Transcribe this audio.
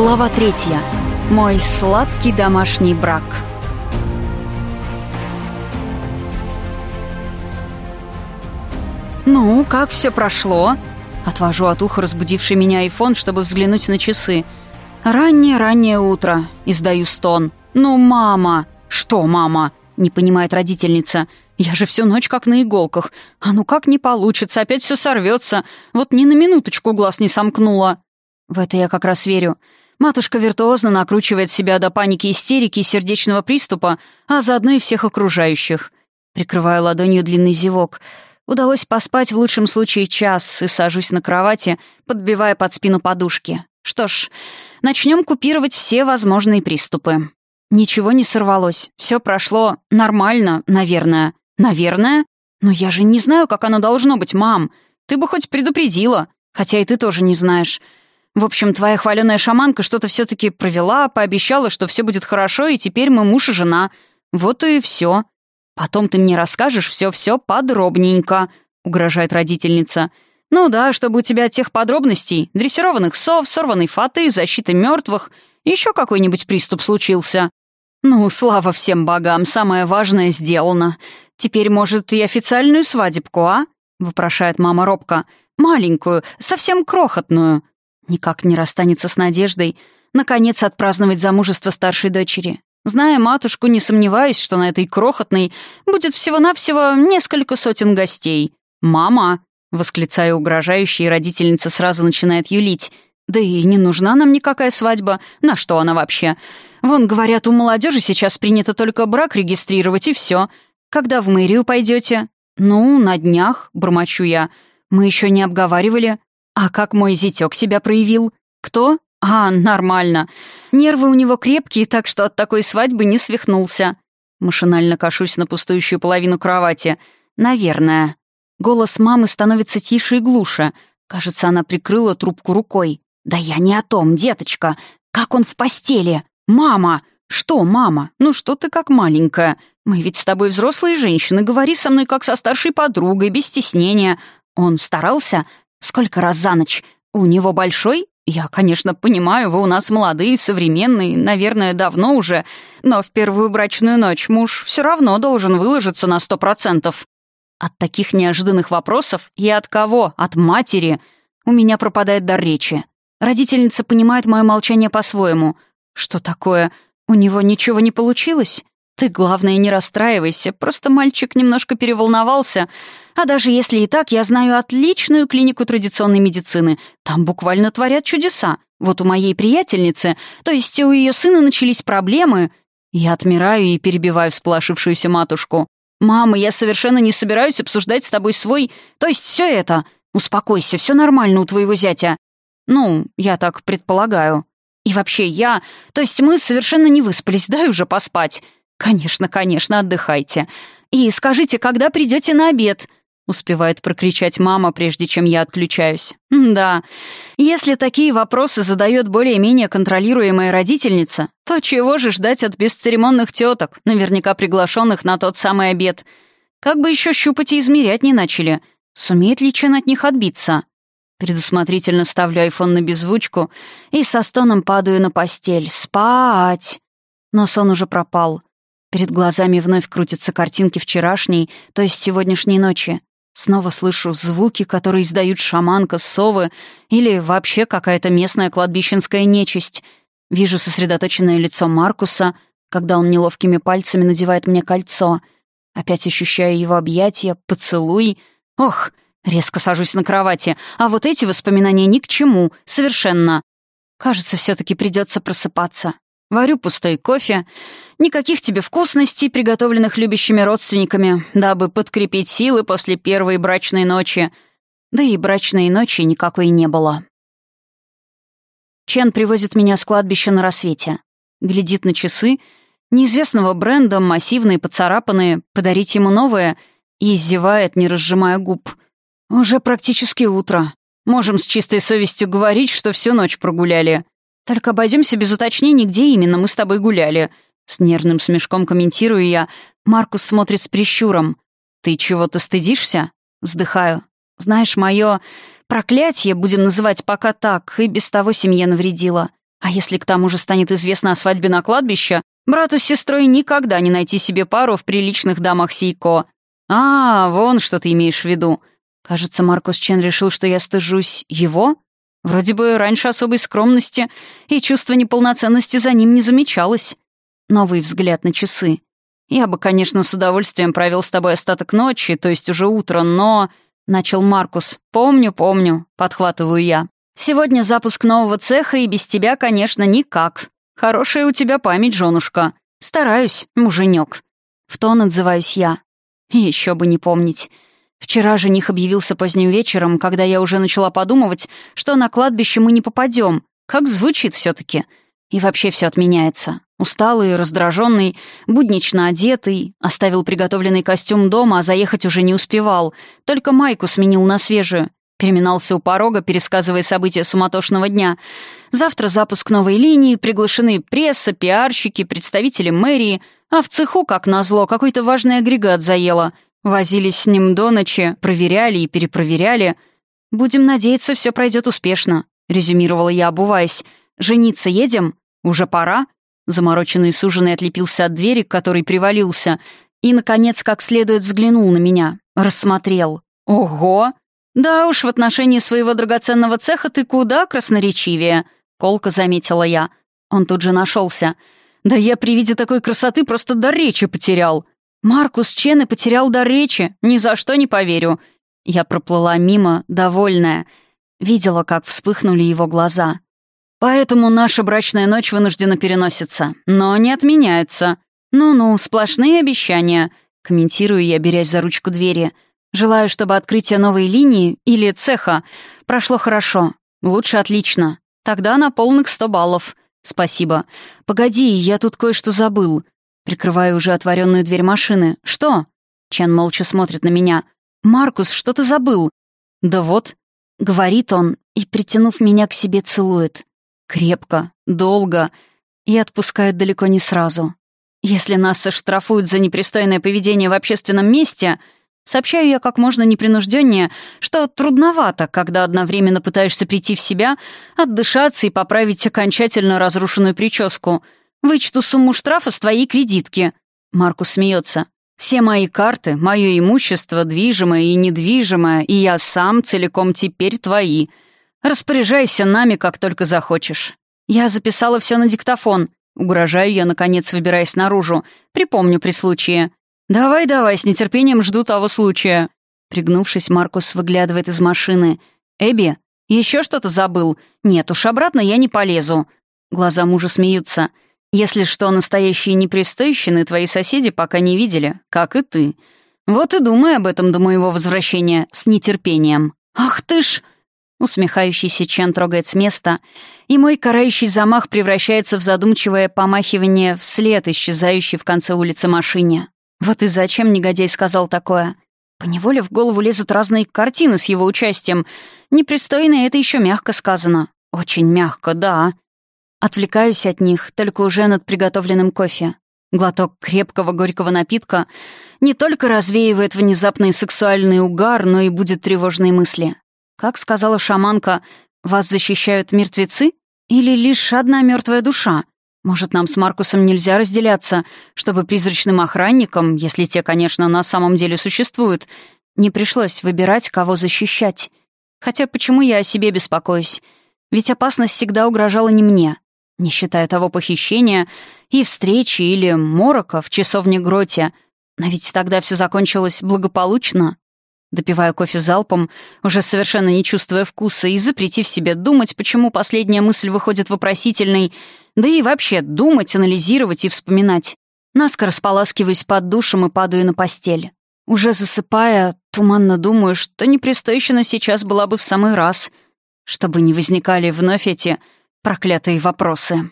Глава третья. Мой сладкий домашний брак. «Ну, как все прошло?» Отвожу от уха разбудивший меня айфон, чтобы взглянуть на часы. «Раннее-раннее утро», — издаю стон. «Ну, мама!» «Что, мама?» — не понимает родительница. «Я же всю ночь как на иголках. А ну как не получится, опять все сорвется. Вот ни на минуточку глаз не сомкнула». В это я как раз верю. Матушка виртуозно накручивает себя до паники истерики и сердечного приступа, а заодно и всех окружающих. Прикрываю ладонью длинный зевок. Удалось поспать в лучшем случае час и сажусь на кровати, подбивая под спину подушки. Что ж, начнем купировать все возможные приступы. Ничего не сорвалось. Все прошло нормально, наверное. Наверное? Но я же не знаю, как оно должно быть, мам. Ты бы хоть предупредила. Хотя и ты тоже не знаешь. В общем, твоя хваленая шаманка что-то все-таки провела, пообещала, что все будет хорошо, и теперь мы муж и жена. Вот и все. Потом ты мне расскажешь все-все подробненько», — угрожает родительница. «Ну да, чтобы у тебя тех подробностей, дрессированных сов, сорванной фаты, защиты мертвых, еще какой-нибудь приступ случился». «Ну, слава всем богам, самое важное сделано. Теперь, может, и официальную свадебку, а?» — вопрошает мама робко. «Маленькую, совсем крохотную». Никак не расстанется с надеждой, наконец, отпраздновать замужество старшей дочери. Зная матушку, не сомневаюсь, что на этой крохотной будет всего-навсего несколько сотен гостей. «Мама!» — восклицая угрожающе, и родительница сразу начинает юлить. «Да и не нужна нам никакая свадьба. На что она вообще? Вон, говорят, у молодежи сейчас принято только брак регистрировать, и все. Когда в мэрию пойдете?» «Ну, на днях», — бормочу я. «Мы еще не обговаривали». А как мой зятек себя проявил? Кто? А, нормально. Нервы у него крепкие, так что от такой свадьбы не свихнулся. Машинально кашусь на пустующую половину кровати. Наверное. Голос мамы становится тише и глуше. Кажется, она прикрыла трубку рукой. «Да я не о том, деточка. Как он в постели? Мама!» «Что, мама? Ну что ты как маленькая? Мы ведь с тобой взрослые женщины. Говори со мной как со старшей подругой, без стеснения. Он старался? Сколько раз за ночь? У него большой? Я, конечно, понимаю, вы у нас молодые, современные, наверное, давно уже, но в первую брачную ночь муж все равно должен выложиться на сто процентов. От таких неожиданных вопросов и от кого? От матери. У меня пропадает дар речи. Родительница понимает мое молчание по-своему. Что такое? У него ничего не получилось? Ты, главное, не расстраивайся, просто мальчик немножко переволновался. А даже если и так, я знаю отличную клинику традиционной медицины. Там буквально творят чудеса. Вот у моей приятельницы, то есть у ее сына начались проблемы. Я отмираю и перебиваю всплашившуюся матушку. «Мама, я совершенно не собираюсь обсуждать с тобой свой... То есть все это. Успокойся, все нормально у твоего зятя». «Ну, я так предполагаю». «И вообще, я... То есть мы совершенно не выспались, дай уже поспать». «Конечно, конечно, отдыхайте. И скажите, когда придете на обед?» успевает прокричать мама, прежде чем я отключаюсь. «Да, если такие вопросы задает более-менее контролируемая родительница, то чего же ждать от бесцеремонных теток, наверняка приглашенных на тот самый обед? Как бы еще щупать и измерять не начали? Сумеет ли Чен от них отбиться?» Предусмотрительно ставлю айфон на беззвучку и со стоном падаю на постель. «Спать!» Но сон уже пропал. Перед глазами вновь крутятся картинки вчерашней, то есть сегодняшней ночи. Снова слышу звуки, которые издают шаманка, совы или вообще какая-то местная кладбищенская нечисть. Вижу сосредоточенное лицо Маркуса, когда он неловкими пальцами надевает мне кольцо. Опять ощущаю его объятия, поцелуй. Ох, резко сажусь на кровати. А вот эти воспоминания ни к чему, совершенно. Кажется, все таки придется просыпаться. Варю пустой кофе. Никаких тебе вкусностей, приготовленных любящими родственниками, дабы подкрепить силы после первой брачной ночи. Да и брачной ночи никакой не было. Чен привозит меня с кладбища на рассвете. Глядит на часы, неизвестного бренда, массивные, поцарапанные, подарить ему новое, и зевает, не разжимая губ. Уже практически утро. Можем с чистой совестью говорить, что всю ночь прогуляли. Только обойдемся без уточнений, где именно мы с тобой гуляли. С нервным смешком комментирую я. Маркус смотрит с прищуром. Ты чего-то стыдишься? Вздыхаю. Знаешь, мое проклятие, будем называть пока так, и без того семье навредило. А если к тому же станет известно о свадьбе на кладбище, брату с сестрой никогда не найти себе пару в приличных домах Сейко. А, вон что ты имеешь в виду. Кажется, Маркус Чен решил, что я стыжусь его? Вроде бы раньше особой скромности и чувства неполноценности за ним не замечалось. Новый взгляд на часы. Я бы, конечно, с удовольствием провел с тобой остаток ночи, то есть уже утро, но... Начал Маркус. «Помню, помню», — подхватываю я. «Сегодня запуск нового цеха, и без тебя, конечно, никак. Хорошая у тебя память, женушка. Стараюсь, муженек». В тон отзываюсь я. Еще бы не помнить. Вчера жених объявился поздним вечером, когда я уже начала подумывать, что на кладбище мы не попадем. Как звучит все-таки. И вообще все отменяется. Усталый, раздраженный, буднично одетый, оставил приготовленный костюм дома, а заехать уже не успевал. Только майку сменил на свежую. Переминался у порога, пересказывая события суматошного дня. Завтра запуск новой линии, приглашены пресса, пиарщики, представители мэрии, а в цеху, как назло, какой-то важный агрегат заело — Возились с ним до ночи, проверяли и перепроверяли. «Будем надеяться, все пройдет успешно», — резюмировала я, обуваясь. «Жениться едем? Уже пора?» Замороченный суженый отлепился от двери, к которой привалился, и, наконец, как следует взглянул на меня. Рассмотрел. «Ого! Да уж, в отношении своего драгоценного цеха ты куда красноречивее», — колко заметила я. Он тут же нашелся. «Да я при виде такой красоты просто до речи потерял. Маркус Чен и потерял дар речи. Ни за что не поверю. Я проплыла мимо, довольная. Видела, как вспыхнули его глаза. Поэтому наша брачная ночь вынуждена переноситься. Но не отменяется. Ну-ну, сплошные обещания. Комментирую я, берясь за ручку двери. Желаю, чтобы открытие новой линии или цеха прошло хорошо. Лучше отлично. Тогда на полных сто баллов. Спасибо. Погоди, я тут кое-что забыл. Прикрываю уже отворенную дверь машины. «Что?» Чен молча смотрит на меня. «Маркус, что ты забыл?» «Да вот», — говорит он и, притянув меня к себе, целует. Крепко, долго и отпускает далеко не сразу. Если нас соштрафуют за непристойное поведение в общественном месте, сообщаю я как можно непринужденнее, что трудновато, когда одновременно пытаешься прийти в себя, отдышаться и поправить окончательно разрушенную прическу — Вычту сумму штрафа с твоей кредитки». Маркус смеется. «Все мои карты, мое имущество, движимое и недвижимое, и я сам целиком теперь твои. Распоряжайся нами, как только захочешь». Я записала все на диктофон. Угрожаю я, наконец, выбираясь наружу. Припомню при случае. «Давай-давай, с нетерпением жду того случая». Пригнувшись, Маркус выглядывает из машины. «Эбби, еще что-то забыл? Нет уж, обратно я не полезу». Глаза мужа смеются. Если что, настоящие непристойщины твои соседи пока не видели, как и ты. Вот и думай об этом до моего возвращения с нетерпением. Ах ты ж!» Усмехающийся Чен трогает с места, и мой карающий замах превращается в задумчивое помахивание вслед исчезающей в конце улицы машине. Вот и зачем негодяй сказал такое? Поневоле в голову лезут разные картины с его участием. Непристойно это еще мягко сказано. Очень мягко, да. Отвлекаюсь от них, только уже над приготовленным кофе. Глоток крепкого горького напитка не только развеивает внезапный сексуальный угар, но и будет тревожные мысли. Как сказала шаманка, вас защищают мертвецы? Или лишь одна мертвая душа? Может, нам с Маркусом нельзя разделяться, чтобы призрачным охранникам, если те, конечно, на самом деле существуют, не пришлось выбирать, кого защищать? Хотя почему я о себе беспокоюсь? Ведь опасность всегда угрожала не мне не считая того похищения и встречи или морока в часовне Гроте. Но ведь тогда все закончилось благополучно. Допивая кофе залпом, уже совершенно не чувствуя вкуса, и запретив себе думать, почему последняя мысль выходит вопросительной, да и вообще думать, анализировать и вспоминать. Наскоро споласкиваюсь под душем и падаю на постель. Уже засыпая, туманно думаю, что непристойщина сейчас была бы в самый раз, чтобы не возникали вновь эти проклятые вопросы.